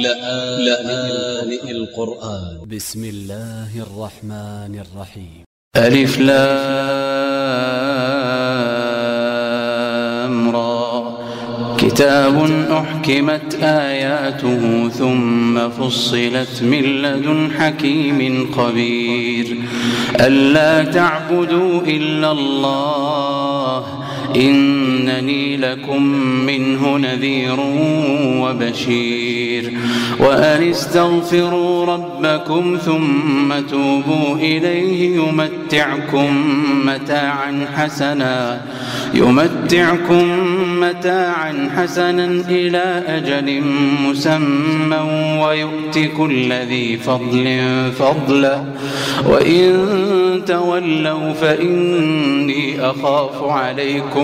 لآن القرآن. ب س م الله الرحمن الرحيم. ألف لام را. كتاب أحكمت آياته ثم فصلت من لدن حكيم خبير ألا تعبدوا إلا الله. إنني لكم منه نذير وبشير. وأن استغفروا ربكم ثم توبوا إليه يمتعكم متاعا حسنا يمتعكم متاعا حسنا إلى أجل مسمى ويؤت كل ذي فضل فضلا وإن تولوا فإني أخاف عليكم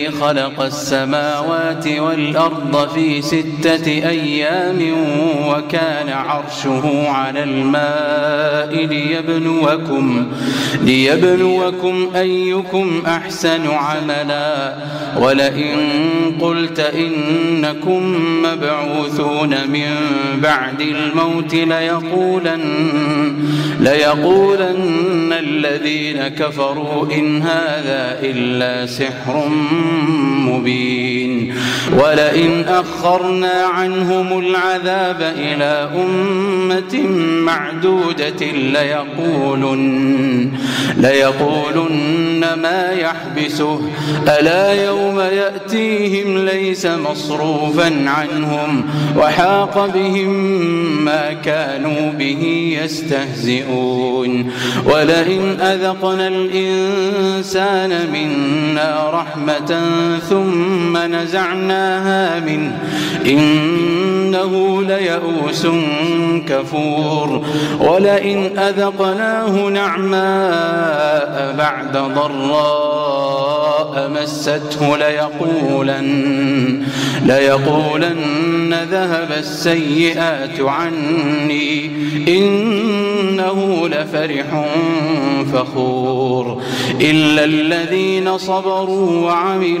خلق السماوات والأرض في ستة أيام وكان عرشه على الماء ليبلوكم ليبلوكم أيكم أحسن عملا. ولئن قلت إنكم مبعوثون من بعد الموت ليقولن ليقولن الذين كفروا إن هذا إلا سحر مبين. ولئن أخرنا عنهم العذاب إلى أمة معدودة ليقولن ليقولن ما يحبسه. ألا يوم يأتيهم ليس مصروفا عنهم وحاق بهم ما كانوا به يستهزئون. ولئن أذقنا الإنسان منا رحمة ثم نزعناها منه. إنه ليئوس كفور. ولئن أذقناه نعماء بعد ضراء مسته ليقولن ليقولن ذهب السيئات عني. إنه لفرح فخور. إلا الذين صبروا وعملوا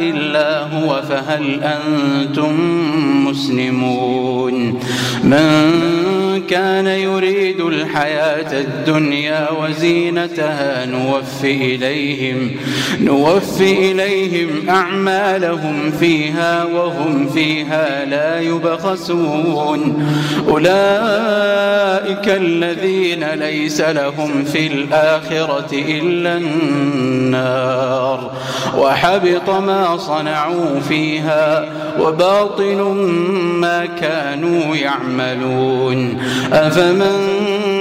إلا هو فهل أنتم مسلمون؟ من كان يريد الحياة الدنيا وزينتها نوفي إليهم نوفي إليهم أعمالهم فيها وهم فيها لا يبخسون. أولئك الذين ليس لهم في الآخرة إلا النار. وحبط ما صنعوا فيها وباطل ما كانوا يعملون. أفمن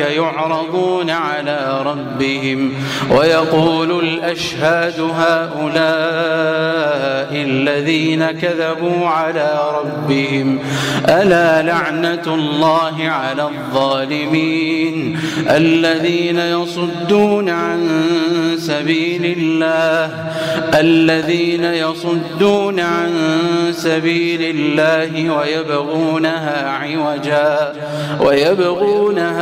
يعرضون على ربهم ويقول الأشهاد هؤلاء الذين كذبوا على ربهم ألا لعنة الله على الظالمين الذين يصدون عن سبيل الله الذين يصدون عن سبيل الله ويبغونها عوجا ويبغونها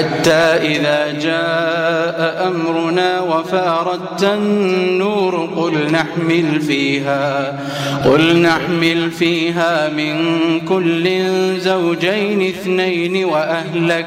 حتى إذا جاء أمرنا وفاردت النور قل نحمل فيها قل نحمل فيها من كل زوجين اثنين وأهلك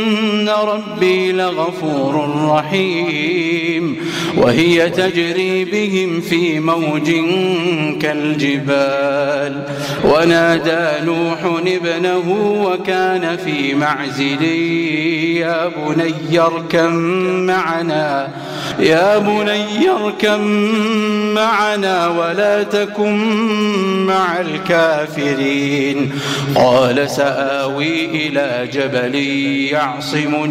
ربي لغفور رحيم. وهي تجري بهم في موج كالجبال. ونادى نوح ابنه وكان في معزل يا بني اركم معنا يا بني اركم معنا ولا تكن مع الكافرين. قال سآوي إلى جبل يعصمني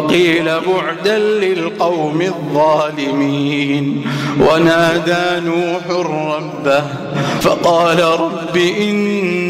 وقيل بعدا للقوم الظالمين. ونادى نوح ربه فقال رب إن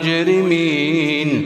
مجرمين.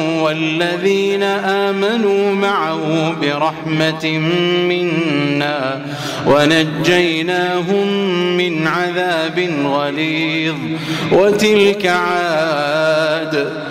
والذين آمنوا معه برحمة منا ونجيناهم من عذاب غليظ. وتلك عاد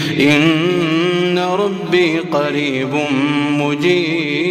إن ربي قريب مجيب.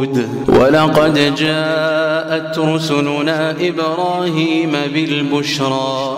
ولقد جاءت رسلنا إبراهيم بالبشرى.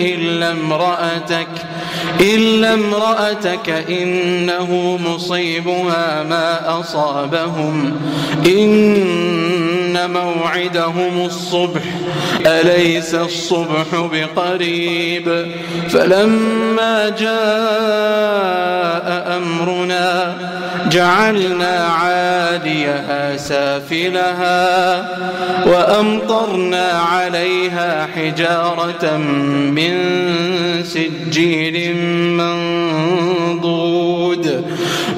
إلا امرأتك إلا امرأتك إنه مصيبها ما أصابهم. إن موعدهم الصبح أليس الصبح بقريب؟ فلما جاء أمرنا جعلنا عاليها سافلها وأمطرنا عليها حجارة من سجيل منضود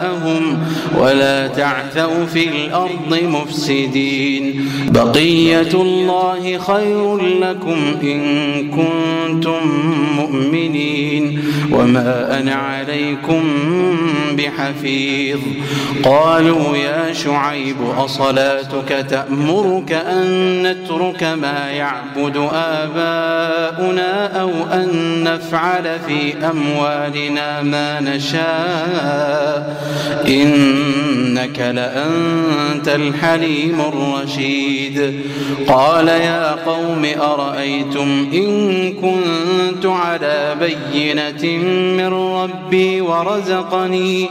أشياءهم ولا تعثوا في الأرض مفسدين. بقية الله خير لكم إن كنتم مؤمنين. وما أنا عليكم بحفيظ. قالوا يا شعيب أصلاتك تأمرك أن نترك ما يعبد آباؤنا أو أن نفعل في أموالنا ما نشاء؟ إنك لأنت الحليم الرشيد. قال يا قوم أرأيتم إن كنت على بينة من ربي ورزقني ورزقني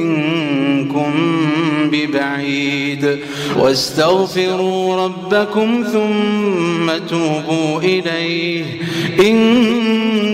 ببعيد. واستغفروا ربكم ثم توبوا إليه. إن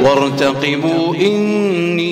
وارتقبوا إني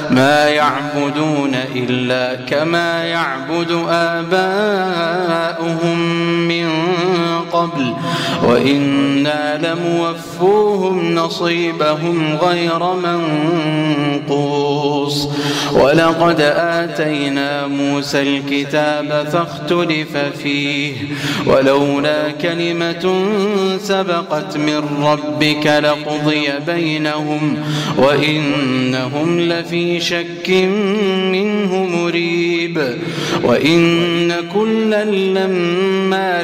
ما يعبدون إلا كما يعبد آباؤهم من قبل وإنا لموفوهم نصيبهم غير منقوص ولقد آتينا موسى الكتاب فاختلف فيه ولولا كلمة سبقت من ربك لقضي بينهم وإنهم لفي شك منه مريب وإن كلا لما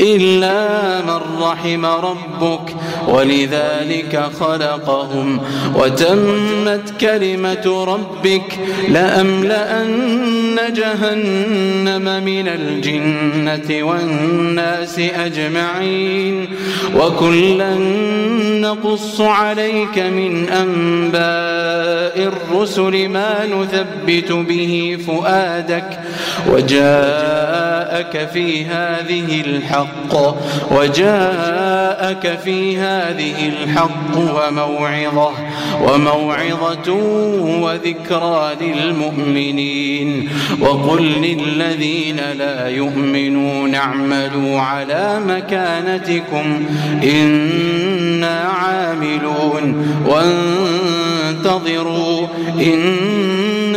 إلا من رحم ربك ولذلك خلقهم وتمت كلمة ربك لأملأن جهنم من الجنة والناس أجمعين وكلا نقص عليك من أنباء الرسل ما نثبت به فؤادك وجاءك في هذه الحق وجاءك في هذه الحق وموعظة وموعظة وذكرى للمؤمنين. وقل للذين لا يؤمنون اعملوا على مكانتكم إنا عاملون وانتظروا إنا